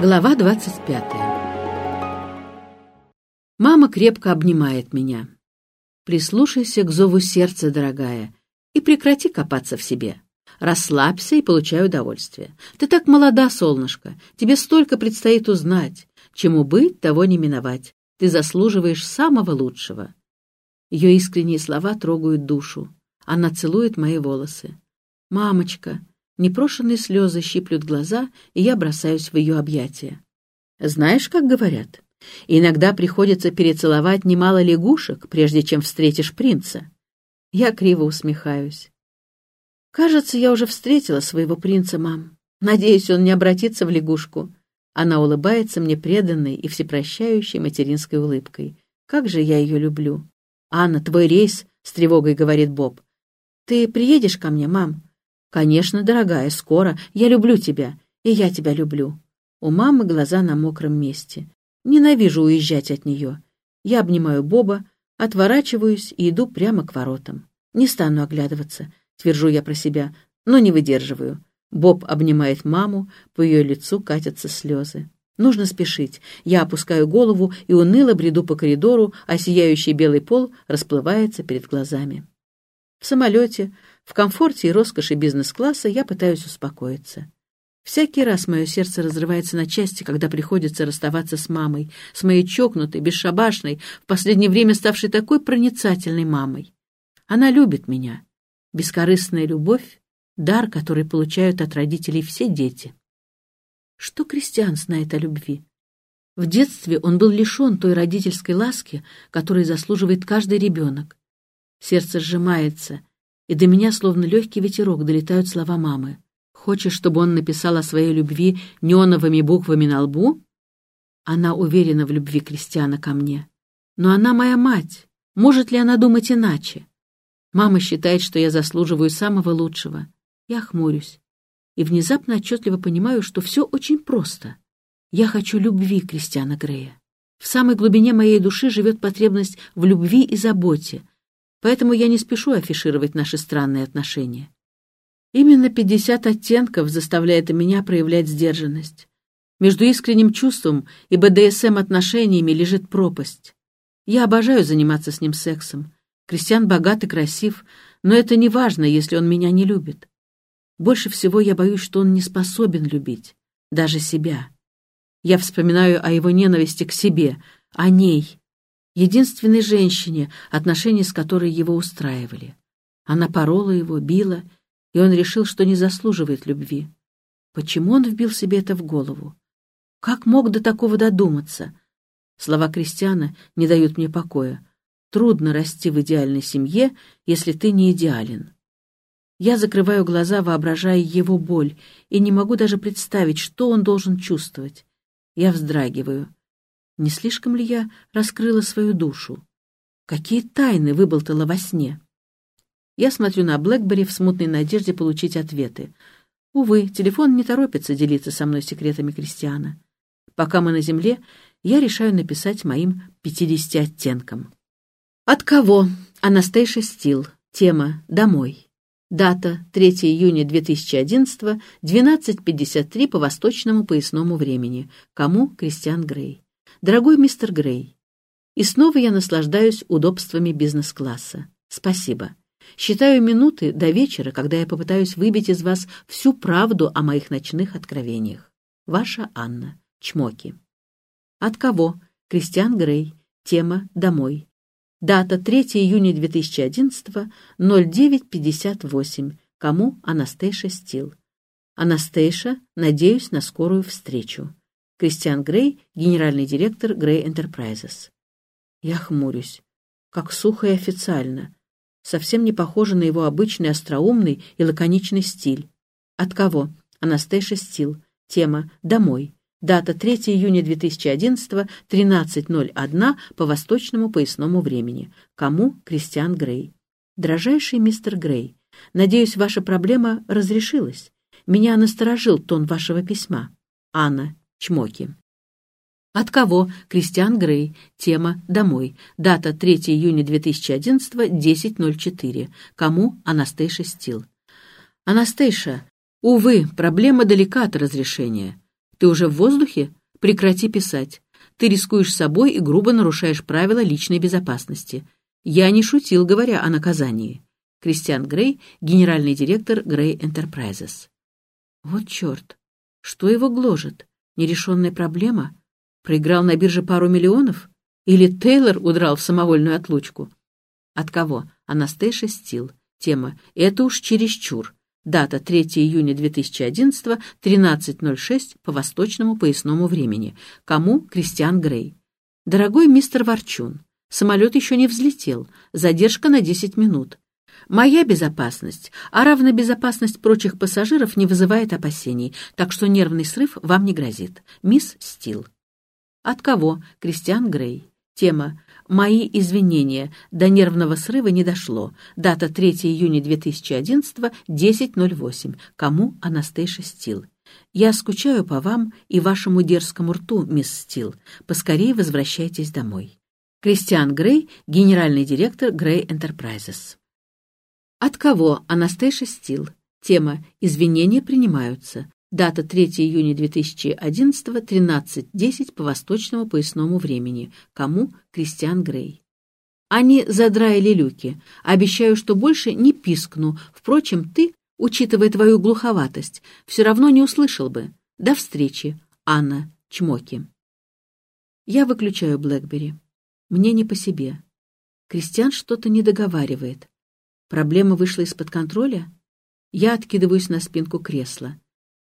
Глава 25 Мама крепко обнимает меня. Прислушайся к зову сердца, дорогая, и прекрати копаться в себе. Расслабься и получай удовольствие. Ты так молода, солнышко, тебе столько предстоит узнать. Чему быть, того не миновать. Ты заслуживаешь самого лучшего. Ее искренние слова трогают душу. Она целует мои волосы. «Мамочка!» Непрошенные слезы щиплют глаза, и я бросаюсь в ее объятия. Знаешь, как говорят? Иногда приходится перецеловать немало лягушек, прежде чем встретишь принца. Я криво усмехаюсь. Кажется, я уже встретила своего принца, мам. Надеюсь, он не обратится в лягушку. Она улыбается мне преданной и всепрощающей материнской улыбкой. Как же я ее люблю. «Анна, твой рейс», — с тревогой говорит Боб. «Ты приедешь ко мне, мам?» «Конечно, дорогая, скоро. Я люблю тебя. И я тебя люблю». У мамы глаза на мокром месте. Ненавижу уезжать от нее. Я обнимаю Боба, отворачиваюсь и иду прямо к воротам. Не стану оглядываться, твержу я про себя, но не выдерживаю. Боб обнимает маму, по ее лицу катятся слезы. Нужно спешить. Я опускаю голову и уныло бреду по коридору, а сияющий белый пол расплывается перед глазами. В самолете, в комфорте и роскоши бизнес-класса я пытаюсь успокоиться. Всякий раз мое сердце разрывается на части, когда приходится расставаться с мамой, с моей чокнутой, бесшабашной, в последнее время ставшей такой проницательной мамой. Она любит меня. Бескорыстная любовь — дар, который получают от родителей все дети. Что Кристиан знает о любви? В детстве он был лишен той родительской ласки, которой заслуживает каждый ребенок. Сердце сжимается, и до меня, словно легкий ветерок, долетают слова мамы. «Хочешь, чтобы он написал о своей любви неоновыми буквами на лбу?» Она уверена в любви Кристиана ко мне. Но она моя мать. Может ли она думать иначе? Мама считает, что я заслуживаю самого лучшего. Я хмурюсь. И внезапно отчетливо понимаю, что все очень просто. Я хочу любви Кристиана Грея. В самой глубине моей души живет потребность в любви и заботе, поэтому я не спешу афишировать наши странные отношения. Именно 50 оттенков заставляет меня проявлять сдержанность. Между искренним чувством и БДСМ-отношениями лежит пропасть. Я обожаю заниматься с ним сексом. Кристиан богат и красив, но это не важно, если он меня не любит. Больше всего я боюсь, что он не способен любить, даже себя. Я вспоминаю о его ненависти к себе, о ней, единственной женщине, отношения с которой его устраивали. Она порола его, била, и он решил, что не заслуживает любви. Почему он вбил себе это в голову? Как мог до такого додуматься? Слова Кристиана не дают мне покоя. Трудно расти в идеальной семье, если ты не идеален. Я закрываю глаза, воображая его боль, и не могу даже представить, что он должен чувствовать. Я вздрагиваю. Не слишком ли я раскрыла свою душу? Какие тайны выболтала во сне? Я смотрю на Блэкбери в смутной надежде получить ответы. Увы, телефон не торопится делиться со мной секретами Кристиана. Пока мы на земле, я решаю написать моим 50 оттенкам. От кого? Анастейша Стил. Тема «Домой». Дата 3 июня 2011, 12.53 по восточному поясному времени. Кому? Кристиан Грей. Дорогой мистер Грей, и снова я наслаждаюсь удобствами бизнес-класса. Спасибо. Считаю минуты до вечера, когда я попытаюсь выбить из вас всю правду о моих ночных откровениях. Ваша Анна. Чмоки. От кого? Кристиан Грей. Тема «Домой». Дата 3 июня 2011, 09.58. Кому? Анастейша Стил. Анастейша, надеюсь на скорую встречу. Кристиан Грей, генеральный директор Грей Enterprises. Я хмурюсь. Как сухо и официально. Совсем не похоже на его обычный остроумный и лаконичный стиль. От кого? Анастейша Стил. Тема «Домой». Дата 3 июня 2011, 13.01 по восточному поясному времени. Кому? Кристиан Грей. Дрожайший мистер Грей, надеюсь, ваша проблема разрешилась. Меня насторожил тон вашего письма. Анна. Чмоки. От кого? Кристиан Грей. Тема «Домой». Дата 3 июня 2011, 10.04. Кому? Анастейша Стил. Анастейша, увы, проблема далека от разрешения. Ты уже в воздухе? Прекрати писать. Ты рискуешь собой и грубо нарушаешь правила личной безопасности. Я не шутил, говоря о наказании. Кристиан Грей, генеральный директор Грей Enterprises. Вот черт. Что его гложет? Нерешенная проблема? Проиграл на бирже пару миллионов? Или Тейлор удрал в самовольную отлучку? От кого? Анастейша Стил. Тема «Это уж чересчур». Дата 3 июня 2011, 13.06 по восточному поясному времени. Кому? Кристиан Грей. Дорогой мистер Ворчун, самолет еще не взлетел. Задержка на 10 минут. Моя безопасность, а равно безопасность прочих пассажиров не вызывает опасений, так что нервный срыв вам не грозит. Мисс Стил. От кого? Кристиан Грей. Тема «Мои извинения. До нервного срыва не дошло. Дата 3 июня 2011, 10.08. Кому? Анастейша Стил. Я скучаю по вам и вашему дерзкому рту, мисс Стил. Поскорее возвращайтесь домой. Кристиан Грей, генеральный директор Грей Enterprises. От кого? Анастейша Стил. Тема «Извинения принимаются». Дата 3 июня 2011, 13.10 по восточному поясному времени. Кому? Кристиан Грей. Они задраили люки. Обещаю, что больше не пискну. Впрочем, ты, учитывая твою глуховатость, все равно не услышал бы. До встречи. Анна. Чмоки. Я выключаю Блэкбери. Мне не по себе. Кристиан что-то не договаривает. Проблема вышла из-под контроля? Я откидываюсь на спинку кресла.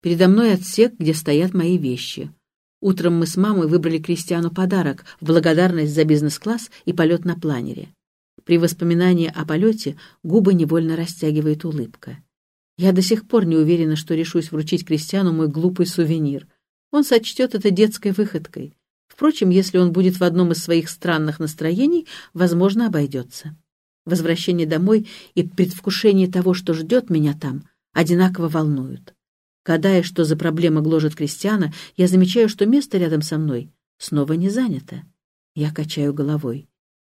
Передо мной отсек, где стоят мои вещи. Утром мы с мамой выбрали Кристиану подарок в благодарность за бизнес-класс и полет на планере. При воспоминании о полете губы невольно растягивает улыбка. Я до сих пор не уверена, что решусь вручить Кристиану мой глупый сувенир. Он сочтет это детской выходкой. Впрочем, если он будет в одном из своих странных настроений, возможно, обойдется. Возвращение домой и предвкушение того, что ждет меня там, одинаково волнуют. Гадая, что за проблема гложет Кристиана, я замечаю, что место рядом со мной снова не занято. Я качаю головой.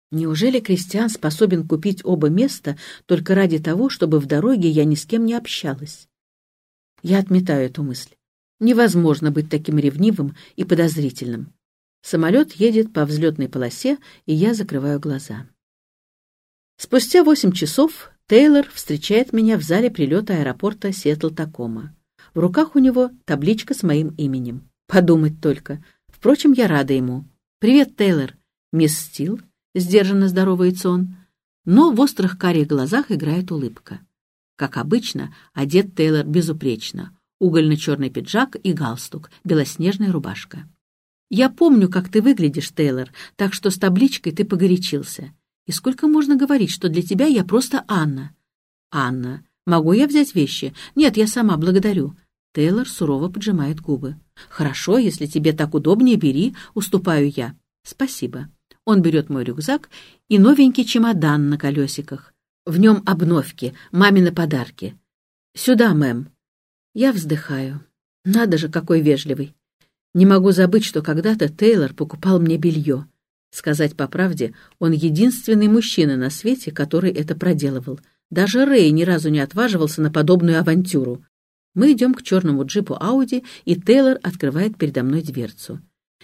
Неужели Кристиан способен купить оба места только ради того, чтобы в дороге я ни с кем не общалась? Я отметаю эту мысль. Невозможно быть таким ревнивым и подозрительным. Самолет едет по взлетной полосе, и я закрываю глаза. Спустя восемь часов Тейлор встречает меня в зале прилета аэропорта Сиэтл-Такома. В руках у него табличка с моим именем. Подумать только. Впрочем, я рада ему. «Привет, Тейлор!» «Мисс Стил?» — сдержанно здоровается он. Но в острых карих глазах играет улыбка. Как обычно, одет Тейлор безупречно. Угольно-черный пиджак и галстук, белоснежная рубашка. «Я помню, как ты выглядишь, Тейлор, так что с табличкой ты погорячился. И сколько можно говорить, что для тебя я просто Анна?» «Анна, могу я взять вещи?» «Нет, я сама, благодарю. Тейлор сурово поджимает губы. «Хорошо, если тебе так удобнее, бери, уступаю я». «Спасибо». Он берет мой рюкзак и новенький чемодан на колесиках. В нем обновки, мамины подарки. «Сюда, мэм». Я вздыхаю. Надо же, какой вежливый. Не могу забыть, что когда-то Тейлор покупал мне белье. Сказать по правде, он единственный мужчина на свете, который это проделывал. Даже Рэй ни разу не отваживался на подобную авантюру. Мы идем к черному джипу Ауди, и Тейлор открывает передо мной дверцу.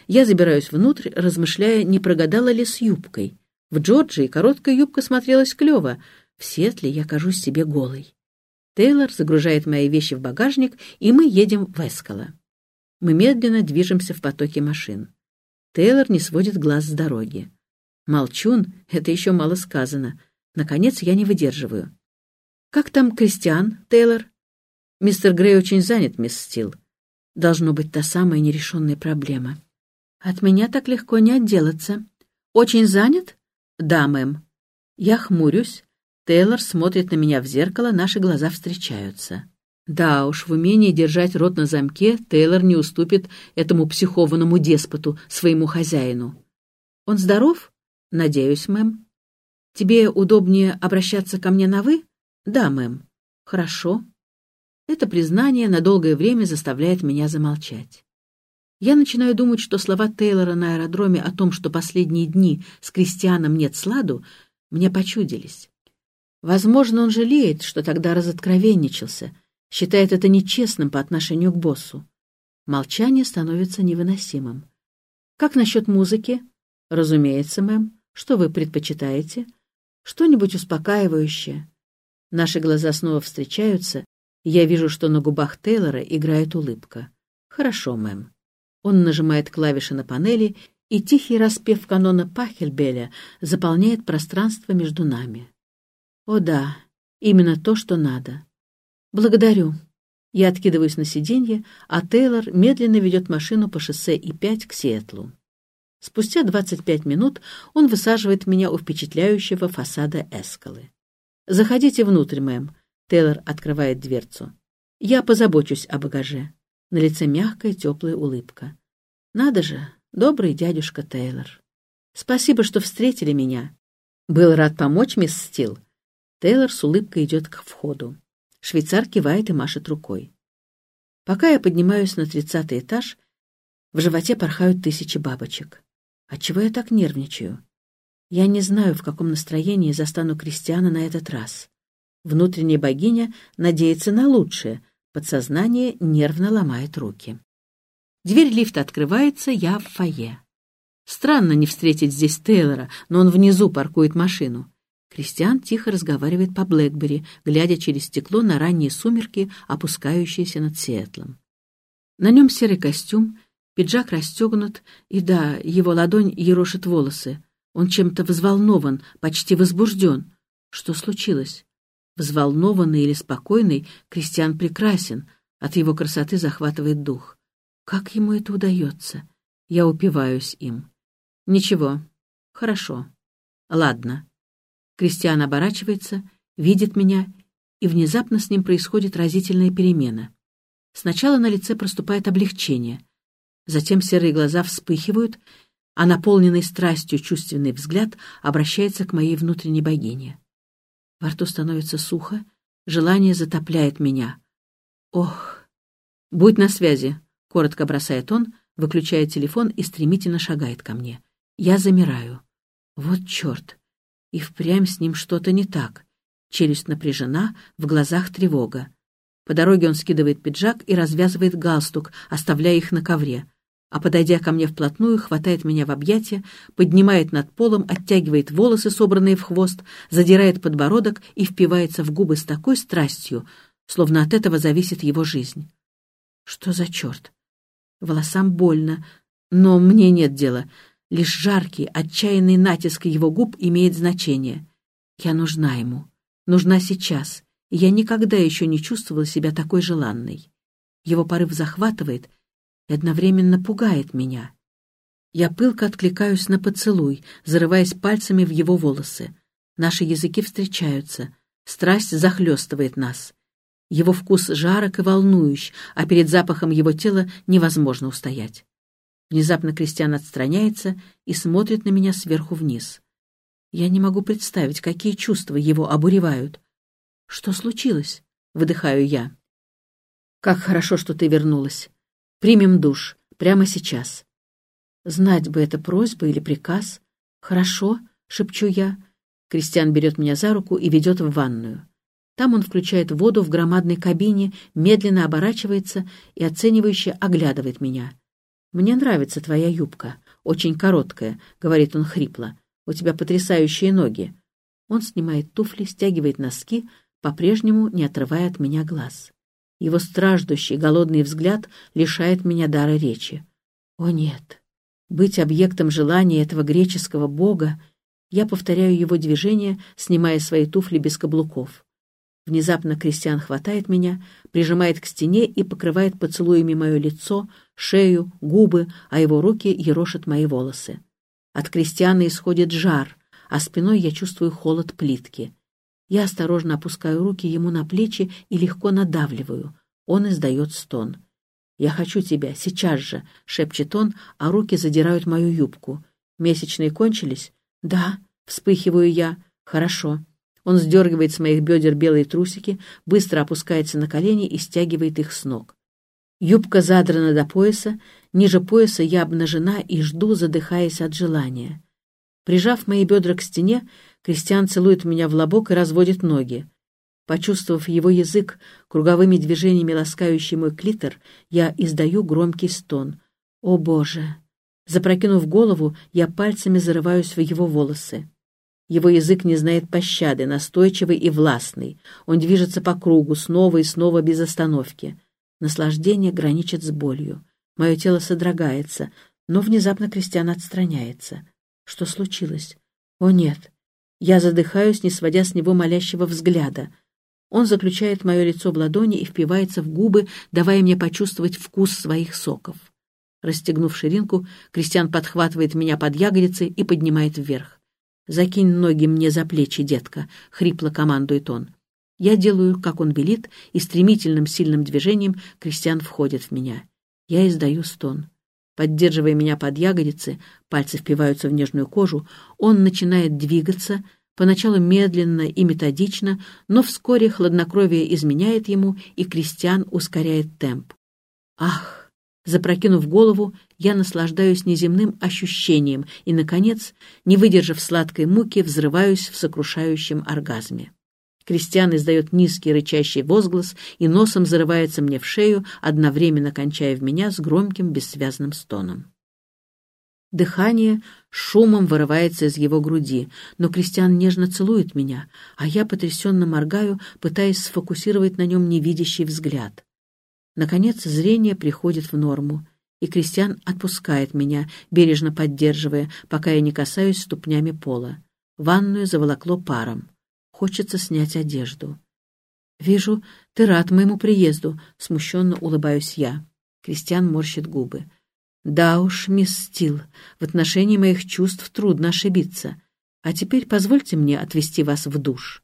Я забираюсь внутрь, размышляя, не прогадала ли с юбкой. В Джорджии короткая юбка смотрелась клево, в Сетле я кажусь себе голой. Тейлор загружает мои вещи в багажник, и мы едем в Эскало. Мы медленно движемся в потоке машин. Тейлор не сводит глаз с дороги. Молчун — это еще мало сказано. Наконец я не выдерживаю. «Как там Кристиан, Тейлор?» Мистер Грей очень занят, мисс Стил. Должно быть та самая нерешенная проблема. От меня так легко не отделаться. Очень занят? Да, мэм. Я хмурюсь. Тейлор смотрит на меня в зеркало, наши глаза встречаются. Да уж, в умении держать рот на замке Тейлор не уступит этому психованному деспоту, своему хозяину. Он здоров? Надеюсь, мэм. Тебе удобнее обращаться ко мне на «вы»? Да, мэм. Хорошо. Это признание на долгое время заставляет меня замолчать. Я начинаю думать, что слова Тейлора на аэродроме о том, что последние дни с Кристианом нет сладу, мне почудились. Возможно, он жалеет, что тогда разоткровенничался, считает это нечестным по отношению к боссу. Молчание становится невыносимым. «Как насчет музыки?» «Разумеется, мэм. Что вы предпочитаете?» «Что-нибудь успокаивающее». Наши глаза снова встречаются, и я вижу, что на губах Тейлора играет улыбка. «Хорошо, мэм». Он нажимает клавиши на панели, и тихий распев канона Пахельбеля заполняет пространство между нами. О да, именно то, что надо. Благодарю. Я откидываюсь на сиденье, а Тейлор медленно ведет машину по шоссе И-5 к Сиэтлу. Спустя 25 минут он высаживает меня у впечатляющего фасада Эскалы. «Заходите внутрь, мэм». Тейлор открывает дверцу. «Я позабочусь о багаже». На лице мягкая, теплая улыбка. «Надо же, добрый дядюшка Тейлор. Спасибо, что встретили меня. Был рад помочь, мисс Стил». Тейлор с улыбкой идет к входу. Швейцар кивает и машет рукой. Пока я поднимаюсь на тридцатый этаж, в животе порхают тысячи бабочек. Отчего я так нервничаю? Я не знаю, в каком настроении застану Кристиана на этот раз. Внутренняя богиня надеется на лучшее, подсознание нервно ломает руки. Дверь лифта открывается, я в фойе. Странно не встретить здесь Тейлора, но он внизу паркует машину. Кристиан тихо разговаривает по Блэкбери, глядя через стекло на ранние сумерки, опускающиеся над Сиэтлом. На нем серый костюм, пиджак расстегнут, и да, его ладонь ерошит волосы. Он чем-то взволнован, почти возбужден. Что случилось? Взволнованный или спокойный, Кристиан прекрасен, от его красоты захватывает дух. Как ему это удается? Я упиваюсь им. Ничего. Хорошо. Ладно. Кристиан оборачивается, видит меня, и внезапно с ним происходит разительная перемена. Сначала на лице проступает облегчение, затем серые глаза вспыхивают, а наполненный страстью чувственный взгляд обращается к моей внутренней богине. Во рту становится сухо, желание затопляет меня. Ох! Будь на связи, коротко бросает он, выключая телефон и стремительно шагает ко мне. Я замираю. Вот черт! И впрямь с ним что-то не так. Челюсть напряжена, в глазах тревога. По дороге он скидывает пиджак и развязывает галстук, оставляя их на ковре. А подойдя ко мне вплотную, хватает меня в объятия, поднимает над полом, оттягивает волосы, собранные в хвост, задирает подбородок и впивается в губы с такой страстью, словно от этого зависит его жизнь. Что за черт? Волосам больно, но мне нет дела. Лишь жаркий, отчаянный натиск его губ имеет значение. Я нужна ему. Нужна сейчас. И я никогда еще не чувствовала себя такой желанной. Его порыв захватывает и одновременно пугает меня. Я пылко откликаюсь на поцелуй, зарываясь пальцами в его волосы. Наши языки встречаются. Страсть захлестывает нас. Его вкус жарок и волнующий, а перед запахом его тела невозможно устоять. Внезапно Кристиан отстраняется и смотрит на меня сверху вниз. Я не могу представить, какие чувства его обуревают. «Что случилось?» — выдыхаю я. «Как хорошо, что ты вернулась. Примем душ. Прямо сейчас». Знать бы это просьба или приказ. «Хорошо», — шепчу я. Кристиан берет меня за руку и ведет в ванную. Там он включает воду в громадной кабине, медленно оборачивается и оценивающе оглядывает меня. «Мне нравится твоя юбка, очень короткая», — говорит он хрипло. «У тебя потрясающие ноги». Он снимает туфли, стягивает носки, по-прежнему не отрывая от меня глаз. Его страждущий, голодный взгляд лишает меня дара речи. О нет! Быть объектом желания этого греческого бога, я повторяю его движение, снимая свои туфли без каблуков. Внезапно Кристиан хватает меня, прижимает к стене и покрывает поцелуями мое лицо, шею, губы, а его руки ерошат мои волосы. От Кристиана исходит жар, а спиной я чувствую холод плитки. Я осторожно опускаю руки ему на плечи и легко надавливаю. Он издает стон. «Я хочу тебя, сейчас же!» — шепчет он, а руки задирают мою юбку. «Месячные кончились?» «Да», — вспыхиваю я. «Хорошо». Он сдергивает с моих бедер белые трусики, быстро опускается на колени и стягивает их с ног. Юбка задрана до пояса, ниже пояса я обнажена и жду, задыхаясь от желания. Прижав мои бедра к стене, Кристиан целует меня в лобок и разводит ноги. Почувствовав его язык, круговыми движениями ласкающий мой клитор, я издаю громкий стон. «О, Боже!» Запрокинув голову, я пальцами зарываюсь в его волосы. Его язык не знает пощады, настойчивый и властный. Он движется по кругу, снова и снова без остановки. Наслаждение граничит с болью. Мое тело содрогается, но внезапно Кристиан отстраняется. Что случилось? О, нет. Я задыхаюсь, не сводя с него молящего взгляда. Он заключает мое лицо в ладони и впивается в губы, давая мне почувствовать вкус своих соков. Расстегнув ширинку, Кристиан подхватывает меня под ягодицы и поднимает вверх. «Закинь ноги мне за плечи, детка», — хрипло командует он. Я делаю, как он велит, и стремительным сильным движением Кристиан входит в меня. Я издаю стон. Поддерживая меня под ягодицы, пальцы впиваются в нежную кожу, он начинает двигаться, поначалу медленно и методично, но вскоре хладнокровие изменяет ему, и Кристиан ускоряет темп. Ах! Запрокинув голову, я наслаждаюсь неземным ощущением и, наконец, не выдержав сладкой муки, взрываюсь в сокрушающем оргазме. Кристиан издает низкий рычащий возглас и носом зарывается мне в шею, одновременно кончая в меня с громким бессвязным стоном. Дыхание шумом вырывается из его груди, но Кристиан нежно целует меня, а я потрясенно моргаю, пытаясь сфокусировать на нем невидящий взгляд. Наконец зрение приходит в норму, и Кристиан отпускает меня, бережно поддерживая, пока я не касаюсь ступнями пола. Ванную заволокло паром. Хочется снять одежду. «Вижу, ты рад моему приезду», — смущенно улыбаюсь я. Кристиан морщит губы. «Да уж, мисс Стил, в отношении моих чувств трудно ошибиться. А теперь позвольте мне отвезти вас в душ».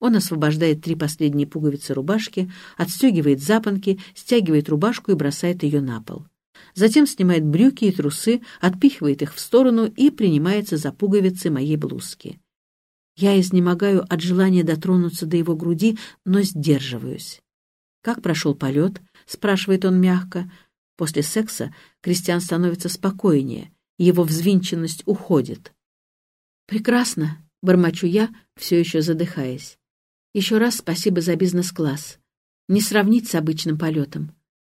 Он освобождает три последние пуговицы рубашки, отстегивает запонки, стягивает рубашку и бросает ее на пол. Затем снимает брюки и трусы, отпихивает их в сторону и принимается за пуговицы моей блузки. Я изнемогаю от желания дотронуться до его груди, но сдерживаюсь. «Как прошел полет?» — спрашивает он мягко. После секса Кристиан становится спокойнее, его взвинченность уходит. «Прекрасно», — бормочу я, все еще задыхаясь. Еще раз спасибо за бизнес-класс. Не сравнить с обычным полетом.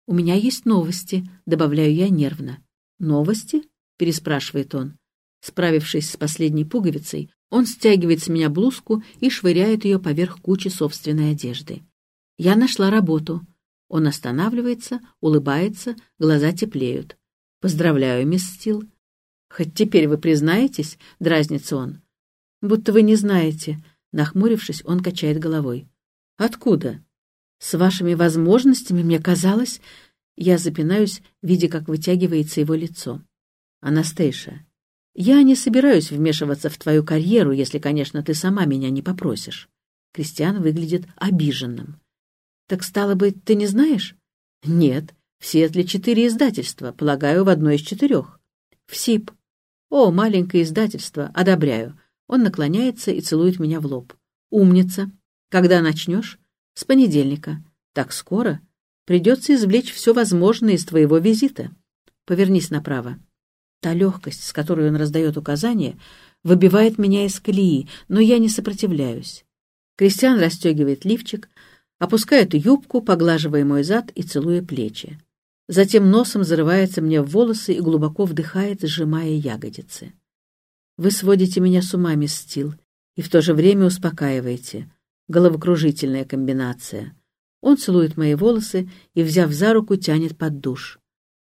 У меня есть новости, добавляю я нервно. Новости? переспрашивает он. Справившись с последней пуговицей, он стягивает с меня блузку и швыряет ее поверх кучи собственной одежды. Я нашла работу. Он останавливается, улыбается, глаза теплеют. «Поздравляю, мисс Стил». «Хоть теперь вы признаетесь?» — дразнится он. «Будто вы не знаете. Нахмурившись, он качает головой. «Откуда?» «С вашими возможностями, мне казалось...» Я запинаюсь, видя, как вытягивается его лицо. «Анастейша, я не собираюсь вмешиваться в твою карьеру, если, конечно, ты сама меня не попросишь». Кристиан выглядит обиженным. «Так, стало быть, ты не знаешь?» «Нет, в Сиэтле четыре издательства, полагаю, в одно из четырех». «В СИП». «О, маленькое издательство, одобряю. Он наклоняется и целует меня в лоб. «Умница! Когда начнешь?» «С понедельника. Так скоро? Придется извлечь все возможное из твоего визита. Повернись направо». Та легкость, с которой он раздает указания, выбивает меня из колеи, но я не сопротивляюсь. Кристиан расстегивает лифчик, опускает юбку, поглаживая мой зад и целуя плечи. Затем носом зарывается мне в волосы и глубоко вдыхает, сжимая ягодицы. Вы сводите меня с ума, мисс Стил, и в то же время успокаиваете. Головокружительная комбинация. Он целует мои волосы и, взяв за руку, тянет под душ.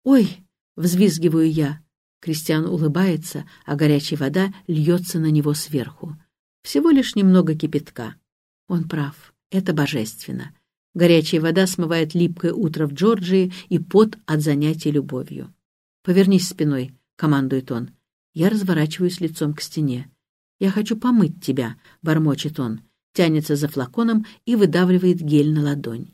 «Ой!» — взвизгиваю я. Кристиан улыбается, а горячая вода льется на него сверху. Всего лишь немного кипятка. Он прав. Это божественно. Горячая вода смывает липкое утро в Джорджии и пот от занятий любовью. «Повернись спиной», — командует он. Я разворачиваюсь лицом к стене. «Я хочу помыть тебя», — бормочет он, тянется за флаконом и выдавливает гель на ладонь.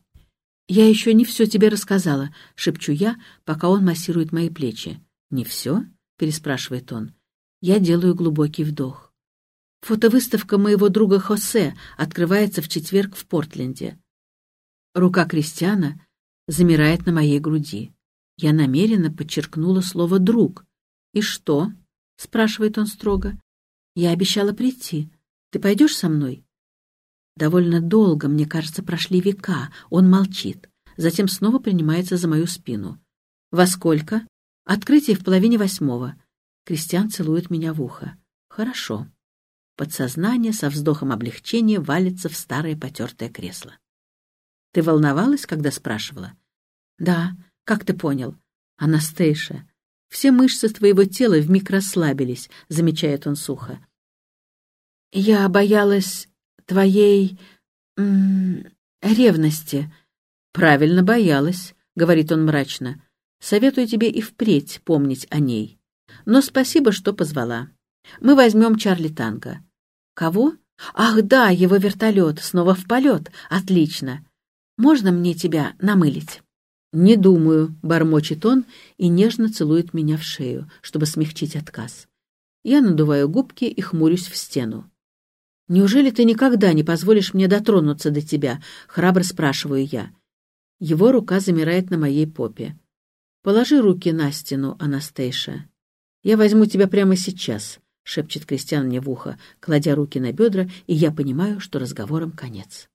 «Я еще не все тебе рассказала», — шепчу я, пока он массирует мои плечи. «Не все?» — переспрашивает он. Я делаю глубокий вдох. Фотовыставка моего друга Хосе открывается в четверг в Портленде. Рука Кристиана замирает на моей груди. Я намеренно подчеркнула слово «друг». И что? — спрашивает он строго. «Я обещала прийти. Ты пойдешь со мной?» Довольно долго, мне кажется, прошли века. Он молчит. Затем снова принимается за мою спину. «Во сколько?» «Открытие в половине восьмого». Кристиан целует меня в ухо. «Хорошо». Подсознание со вздохом облегчения валится в старое потертое кресло. «Ты волновалась, когда спрашивала?» «Да. Как ты понял?» «Анастейша, все мышцы твоего тела вмиг расслабились», — замечает он сухо. «Я боялась твоей... М -м, ревности». «Правильно боялась», — говорит он мрачно. «Советую тебе и впредь помнить о ней. Но спасибо, что позвала. Мы возьмем Чарли Танго». «Кого? Ах, да, его вертолет, снова в полет. Отлично. Можно мне тебя намылить?» «Не думаю», — бормочет он и нежно целует меня в шею, чтобы смягчить отказ. Я надуваю губки и хмурюсь в стену. «Неужели ты никогда не позволишь мне дотронуться до тебя?» — храбро спрашиваю я. Его рука замирает на моей попе. «Положи руки на стену, Анастейша. Я возьму тебя прямо сейчас», — шепчет Кристиан мне в ухо, кладя руки на бедра, и я понимаю, что разговором конец.